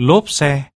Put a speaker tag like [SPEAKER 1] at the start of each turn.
[SPEAKER 1] lốp xe.